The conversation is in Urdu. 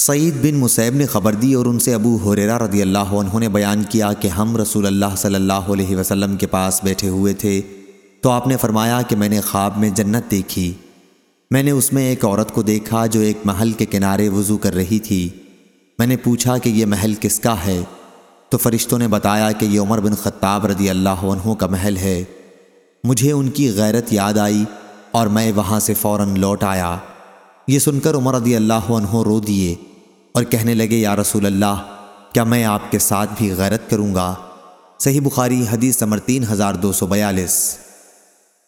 سعید بن مسیب نے خبر دی اور ان سے ابو حریرہ رضی اللہ عنہ نے بیان کیا کہ ہم رسول اللہ صلی اللہ علیہ وسلم کے پاس بیٹھے ہوئے تھے۔ تو آپ نے فرمایا کہ میں نے خواب میں جنت دیکھی۔ میں نے اس میں ایک عورت کو دیکھا جو ایک محل کے کنارے وضو کر رہی تھی۔ میں نے پوچھا کہ یہ محل کس کا ہے؟ تو فرشتوں نے بتایا کہ یہ عمر بن خطاب رضی اللہ عنہ کا محل ہے۔ مجھے ان کی غیرت یاد آئی اور میں وہاں سے فوراً لوٹ آیا۔ یہ سن کر عمر رضی اللہ عنہ رو دیے۔ اور کہنے لگے، یا رسول اللہ، کیا میں آپ کے ساتھ بھی غیرت کروں گا؟ صحیح بخاری حدیث یا تین ہزار دو سو بیالیس۔